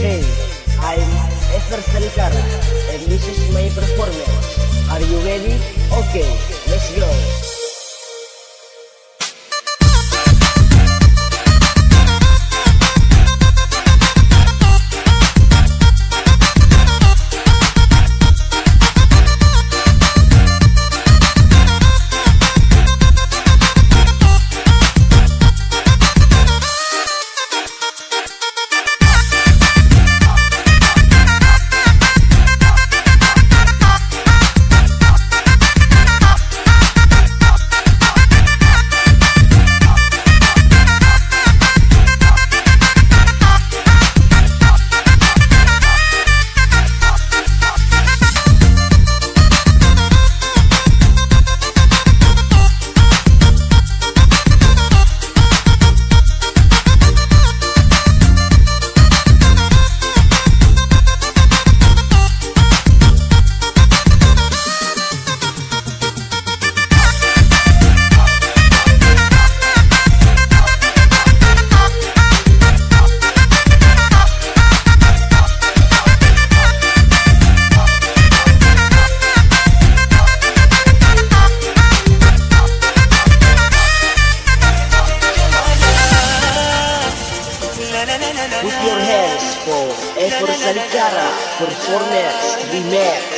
Hey, I'm Esther Salikara, and this is my performance. Are you ready? Okay, let's go. Ever Sanitara Performance Remix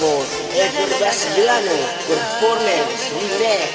Por Edward Castellanos, un relax.